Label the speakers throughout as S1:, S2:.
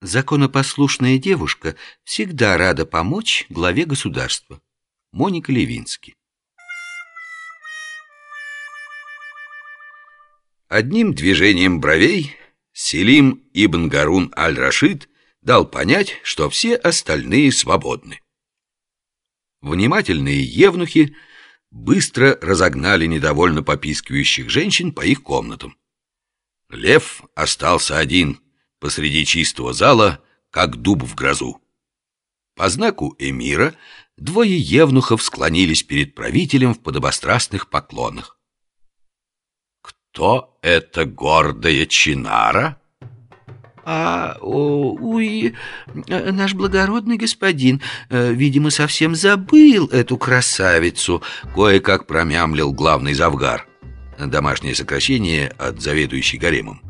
S1: Законопослушная девушка всегда рада помочь главе государства. Моника Левински. Одним движением бровей Селим Ибн Гарун Аль-Рашид дал понять, что все остальные свободны. Внимательные евнухи быстро разогнали недовольно попискивающих женщин по их комнатам. Лев остался один посреди чистого зала, как дуб в грозу. По знаку эмира двое евнухов склонились перед правителем в подобострастных поклонах. «Кто это гордая Чинара?»
S2: «А, уй, наш благородный господин, э, видимо, совсем забыл эту красавицу»,
S1: кое-как промямлил главный завгар. Домашнее сокращение от заведующей гаремом.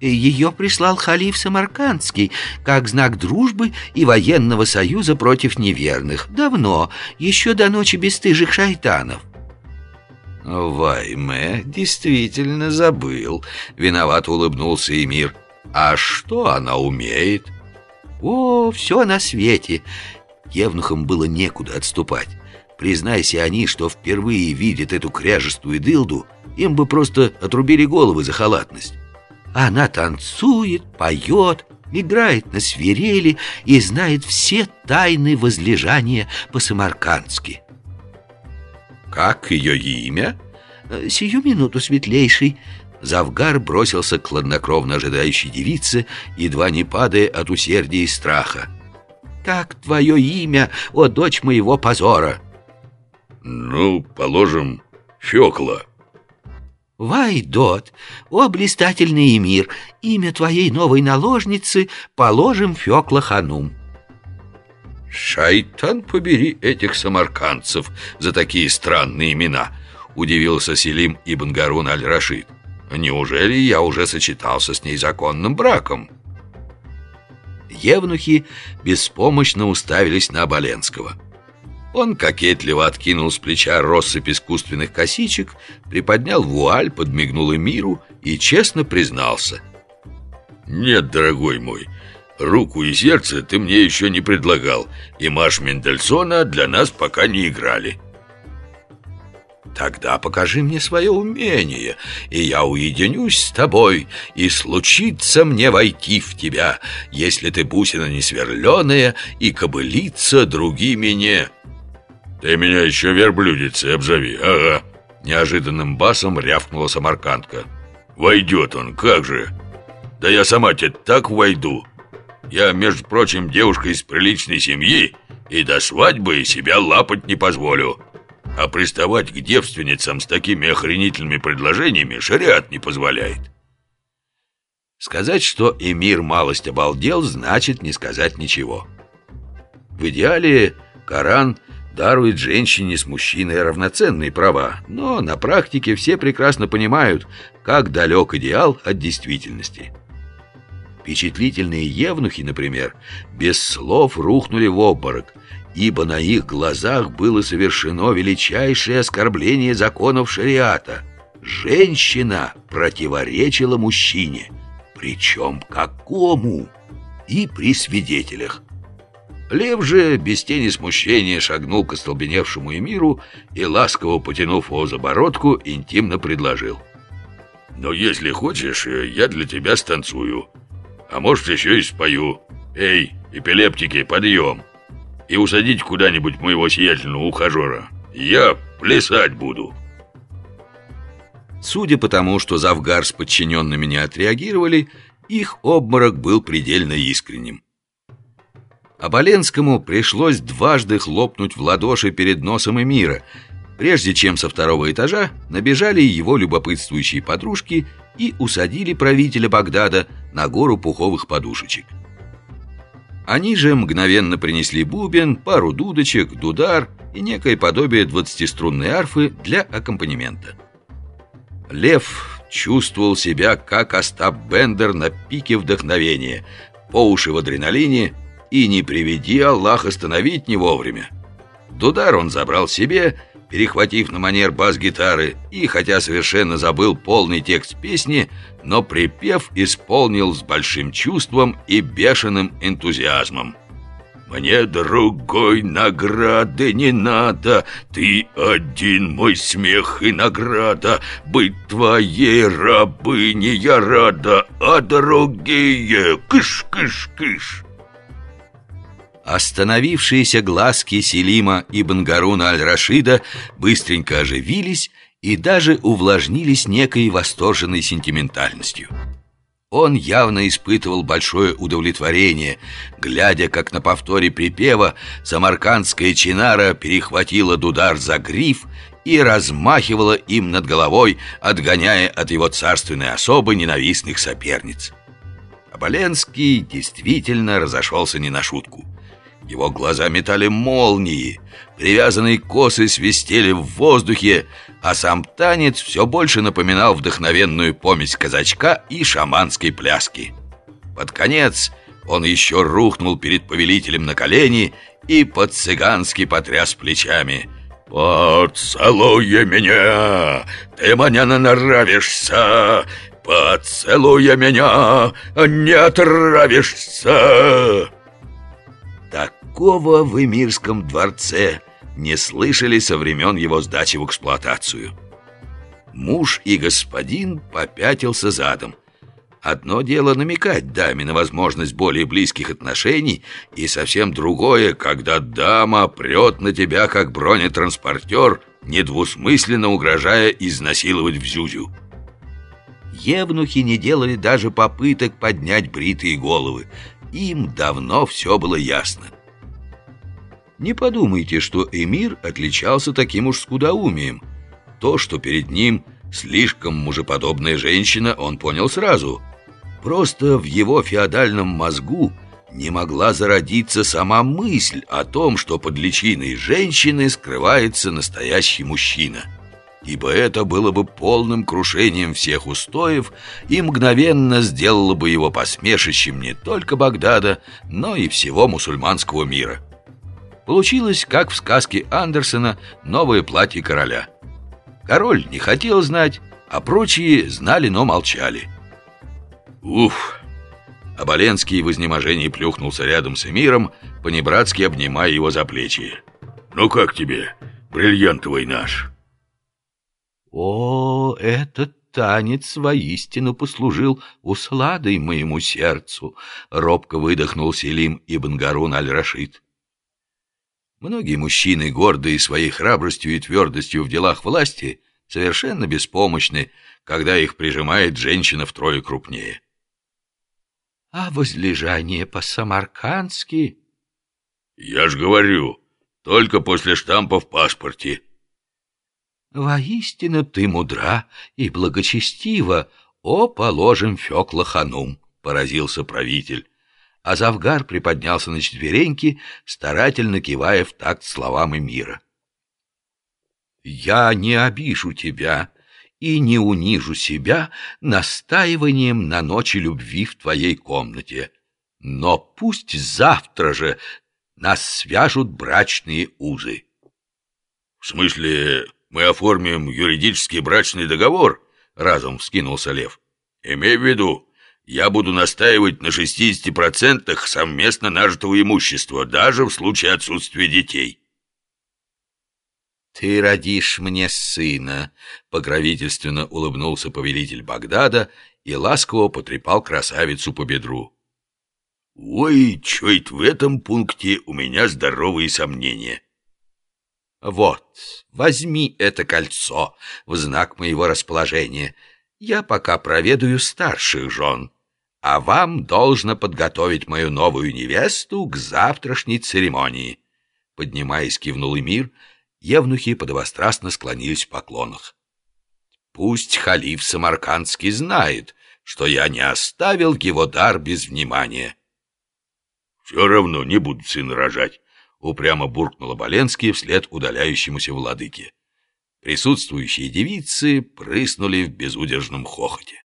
S2: Ее прислал халиф Самаркандский как знак дружбы и военного союза против неверных. Давно, еще до ночи бесстыжих шайтанов.
S1: Вайме действительно забыл. Виноват улыбнулся Эмир. А что она умеет?
S2: О, все на свете. Евнухам было некуда отступать. Признайся они, что впервые видят эту кряжестую дылду, им бы просто отрубили головы за халатность. Она танцует, поет, играет на свирели и знает все тайны возлежания по-самаркандски.
S1: Как ее имя?
S2: Э, сию минуту, светлейший. Завгар бросился к хладнокровно ожидающей девице, едва не падая от усердия и страха. «Как твое имя, о дочь моего позора?»
S3: «Ну, положим, Фекла».
S2: Вайдот, о блистательный эмир, имя твоей новой наложницы положим Фёкла Ханум.
S3: Шайтан побери этих самаркандцев за такие странные имена, удивился Селим Ибн Гарун Аль-Рашид. Неужели я уже сочетался с ней законным браком?
S1: Евнухи беспомощно уставились на Оболенского. Он кокетливо откинул с плеча россыпь искусственных косичек, приподнял вуаль, подмигнул Эмиру и честно признался.
S3: «Нет, дорогой мой, руку и сердце ты мне еще не предлагал, и Маш Мендельсона для нас пока не играли».
S1: Тогда покажи мне свое умение, и я уединюсь с тобой, и случится мне войти в тебя, если ты бусина не сверленая и кобылица другими не...»
S3: «Ты меня еще верблюдицей обзови, ага!» Неожиданным басом рявкнула самаркандка. «Войдет он, как же! Да я сама тебе так войду! Я, между прочим, девушка из приличной семьи и до свадьбы себя лапать не позволю. А приставать к девственницам с такими охренительными предложениями шариат не позволяет».
S1: Сказать, что эмир малость обалдел, значит не сказать ничего. В идеале Коран – дарует женщине с мужчиной равноценные права, но на практике все прекрасно понимают, как далек идеал от действительности. Впечатлительные евнухи, например, без слов рухнули в обморок, ибо на их глазах было совершено величайшее оскорбление законов шариата. Женщина противоречила мужчине, причем какому? И при свидетелях. Лев же, без тени смущения, шагнул к остолбеневшему эмиру и, ласково потянув его за бородку, интимно предложил.
S3: «Но если хочешь, я для тебя станцую. А может, еще и спою. Эй, эпилептики, подъем! И усадить куда-нибудь моего сиятельного ухажера. Я плясать буду!»
S1: Судя по тому, что Завгар с подчиненными не отреагировали, их обморок был предельно искренним. Оболенскому пришлось дважды хлопнуть в ладоши перед носом Эмира, прежде чем со второго этажа набежали его любопытствующие подружки и усадили правителя Багдада на гору пуховых подушечек. Они же мгновенно принесли бубен, пару дудочек, дудар и некое подобие двадцатиструнной арфы для аккомпанемента. Лев чувствовал себя как Остап Бендер на пике вдохновения, по уши в адреналине и не приведи Аллах остановить не вовремя. Дудар он забрал себе, перехватив на манер бас-гитары, и, хотя совершенно забыл полный текст песни, но припев исполнил с большим чувством и бешеным энтузиазмом. Мне другой награды не надо, Ты один мой смех и награда, Быть твоей рабыней я рада, А другие кыш-кыш-кыш.
S2: Остановившиеся глазки Селима и Бангаруна Аль-Рашида быстренько оживились и даже увлажнились некой восторженной сентиментальностью. Он явно испытывал большое удовлетворение, глядя, как на повторе припева самаркандская чинара перехватила дудар за гриф и размахивала им над головой, отгоняя от его царственной особы ненавистных соперниц. Оболенский действительно разошелся не на шутку. Его глаза метали молнии, привязанные косы свистели в воздухе, а сам танец все больше напоминал вдохновенную помесь казачка и шаманской пляски. Под конец он еще рухнул перед повелителем на колени и по-цыгански потряс плечами. «Поцелуй меня, ты мне нравишься, поцелуй меня, не отравишься!» Такого в Эмирском дворце не слышали со времен его сдачи в эксплуатацию. Муж и господин попятился задом. Одно дело намекать даме на возможность более близких отношений, и совсем другое, когда дама прет на тебя, как бронетранспортер, недвусмысленно угрожая изнасиловать в Зюзю. Евнухи не делали даже попыток поднять бритые головы. Им давно все было ясно. Не подумайте, что эмир отличался таким уж скудоумием. То, что перед ним слишком мужеподобная женщина, он понял сразу. Просто в его феодальном мозгу не могла зародиться сама мысль о том, что под личиной женщины скрывается настоящий мужчина. Ибо это было бы полным крушением всех устоев и мгновенно сделало бы его посмешищем не только Багдада, но и всего мусульманского мира. Получилось, как в сказке Андерсона «Новое платье короля». Король не хотел знать, а прочие знали, но молчали. Уф! Оболенский в изнеможении плюхнулся рядом с Эмиром, понебратски обнимая его за плечи. «Ну как тебе, бриллиантовый наш?» «О, этот танец воистину послужил усладой моему сердцу», — робко выдохнул Селим Ибн Гарун Аль-Рашид. Многие мужчины, гордые своей храбростью и твердостью в делах власти, совершенно беспомощны, когда их прижимает женщина втрое крупнее. А возлежание по-самаркандски... Я ж говорю, только после штампа в паспорте. Воистину ты мудра и благочестива, о, положим, Фёкла Ханум, поразился правитель а Завгар приподнялся на четвереньки, старательно кивая в такт словам Эмира. «Я не обижу тебя и не унижу себя настаиванием на ночи любви в твоей комнате, но пусть завтра же нас свяжут брачные узы». «В смысле, мы оформим юридический брачный договор?» — разом вскинулся Лев. «Имей в виду, я буду настаивать на 60% совместно нажитого имущества, даже в случае отсутствия детей. «Ты родишь мне сына», — покровительственно улыбнулся повелитель Багдада и ласково потрепал красавицу по бедру. «Ой, чуть в этом пункте у меня здоровые сомнения». «Вот, возьми это кольцо в знак моего расположения. Я пока проведаю старших жен» а вам должно подготовить мою новую невесту к завтрашней церемонии». Поднимаясь, кивнул Эмир, евнухи подобострастно склонились в поклонах. «Пусть халиф Самаркандский знает, что я не оставил его дар без внимания». «Все равно не буду сына рожать», — упрямо буркнула Боленский вслед удаляющемуся владыке. Присутствующие девицы прыснули в безудержном хохоте.